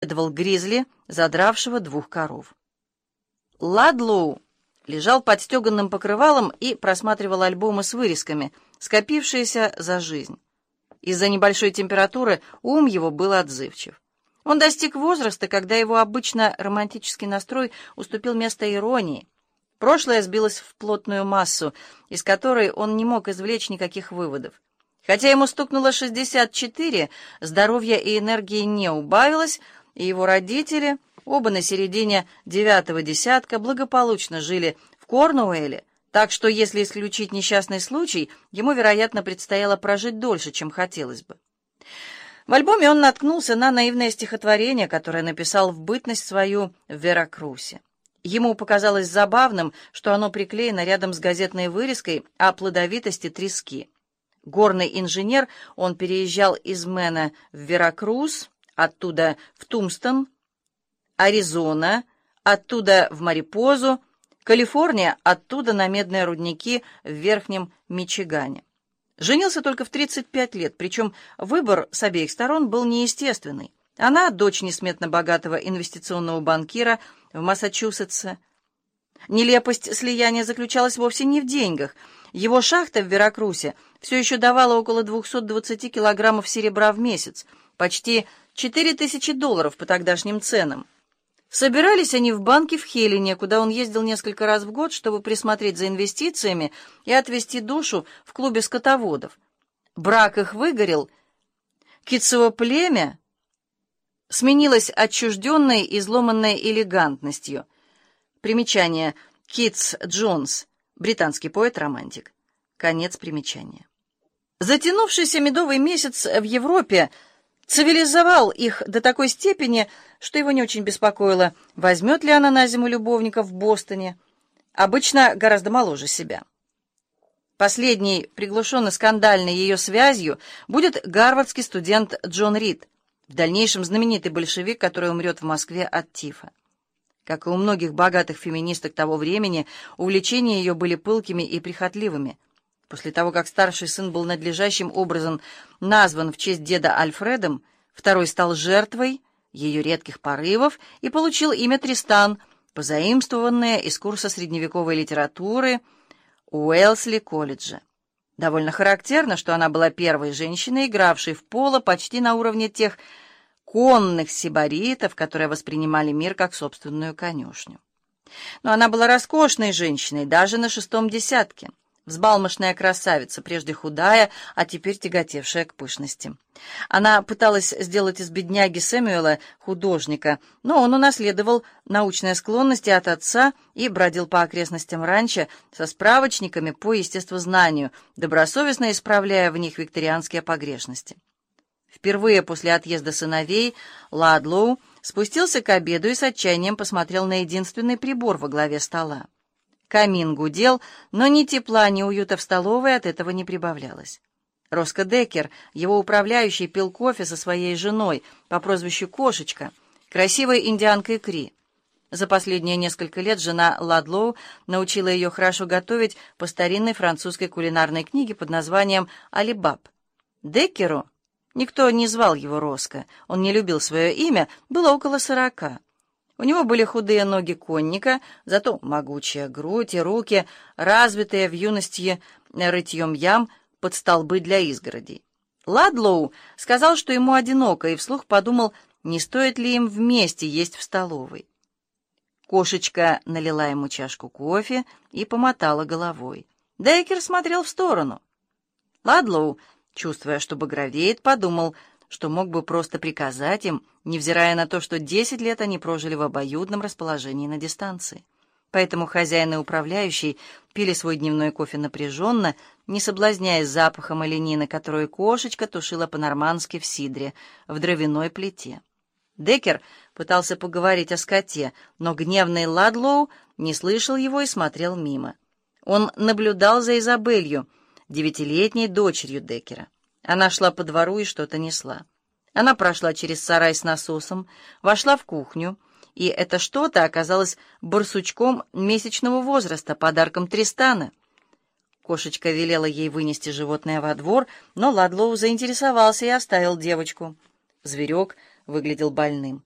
следовал Гризли, задравшего двух коров. Ладлоу лежал под стеганным покрывалом и просматривал альбомы с вырезками, скопившиеся за жизнь. Из-за небольшой температуры ум его был отзывчив. Он достиг возраста, когда его обычно романтический настрой уступил место иронии. Прошлое сбилось в плотную массу, из которой он не мог извлечь никаких выводов. Хотя ему стукнуло 64, здоровья и энергии не убавилось, и его родители, оба на середине девятого десятка, благополучно жили в Корнуэле, так что, если исключить несчастный случай, ему, вероятно, предстояло прожить дольше, чем хотелось бы. В альбоме он наткнулся на наивное стихотворение, которое написал в бытность свою в Веракрусе. Ему показалось забавным, что оно приклеено рядом с газетной вырезкой о плодовитости трески. Горный инженер, он переезжал из Мэна в Веракрус, оттуда в Тумстон, Аризона, оттуда в Марипозу, Калифорния, оттуда на медные рудники в Верхнем Мичигане. Женился только в 35 лет, причем выбор с обеих сторон был неестественный. Она, дочь несметно богатого инвестиционного банкира в Массачусетсе. Нелепость слияния заключалась вовсе не в деньгах. Его шахта в Веракрусе все еще давала около 220 килограммов серебра в месяц, почти 4000 долларов по тогдашним ценам. Собирались они в банке в Хелене, куда он ездил несколько раз в год, чтобы присмотреть за инвестициями и отвести душу в клубе скотоводов. Брак их выгорел. Китцево племя сменилось отчужденной, изломанной элегантностью. Примечание. Китс Джонс, британский поэт-романтик. Конец примечания. Затянувшийся медовый месяц в Европе цивилизовал их до такой степени, что его не очень беспокоило, возьмет ли она на зиму любовника в Бостоне, обычно гораздо моложе себя. Последней приглушенно-скандальной ее связью будет гарвардский студент Джон Рид, в дальнейшем знаменитый большевик, который умрет в Москве от тифа. Как и у многих богатых феминисток того времени, увлечения ее были пылкими и прихотливыми. После того, как старший сын был надлежащим образом назван в честь деда Альфредом, второй стал жертвой ее редких порывов и получил имя Тристан, позаимствованное из курса средневековой литературы Уэлсли колледжа. Довольно характерно, что она была первой женщиной, игравшей в поло почти на уровне тех конных сибаритов, которые воспринимали мир как собственную конюшню. Но она была роскошной женщиной, даже на шестом десятке. Взбалмошная красавица, прежде худая, а теперь тяготевшая к пышности. Она пыталась сделать из бедняги Сэмюэла художника, но он унаследовал научные склонности от отца и бродил по окрестностям ранчо со справочниками по естествознанию, добросовестно исправляя в них викторианские погрешности. Впервые после отъезда сыновей Ладлоу спустился к обеду и с отчаянием посмотрел на единственный прибор во главе стола. Камин гудел, но ни тепла, ни уюта в столовой от этого не прибавлялось. Роско Деккер, его управляющий, пил кофе со своей женой по прозвищу Кошечка, красивой индианкой Кри. За последние несколько лет жена Ладлоу научила ее хорошо готовить по старинной французской кулинарной книге под названием «Алибаб». Деккеру, никто не звал его Роско, он не любил свое имя, было около сорока. У него были худые ноги конника, зато могучая грудь и руки, развитые в юности рытьем ям под столбы для изгородей. Ладлоу сказал, что ему одиноко, и вслух подумал, не стоит ли им вместе есть в столовой. Кошечка налила ему чашку кофе и помотала головой. Дейкер смотрел в сторону. Ладлоу, чувствуя, что багровеет, подумал — что мог бы просто приказать им, невзирая на то, что десять лет они прожили в обоюдном расположении на дистанции. Поэтому хозяин и управляющий пили свой дневной кофе напряженно, не соблазняясь запахом оленины, которую кошечка тушила по-нормански в сидре, в дровяной плите. Декер пытался поговорить о скоте, но гневный Ладлоу не слышал его и смотрел мимо. Он наблюдал за Изабелью, девятилетней дочерью Декера. Она шла по двору и что-то несла. Она прошла через сарай с насосом, вошла в кухню, и это что-то оказалось барсучком месячного возраста, подарком Тристана. Кошечка велела ей вынести животное во двор, но Ладлоу заинтересовался и оставил девочку. Зверек выглядел больным.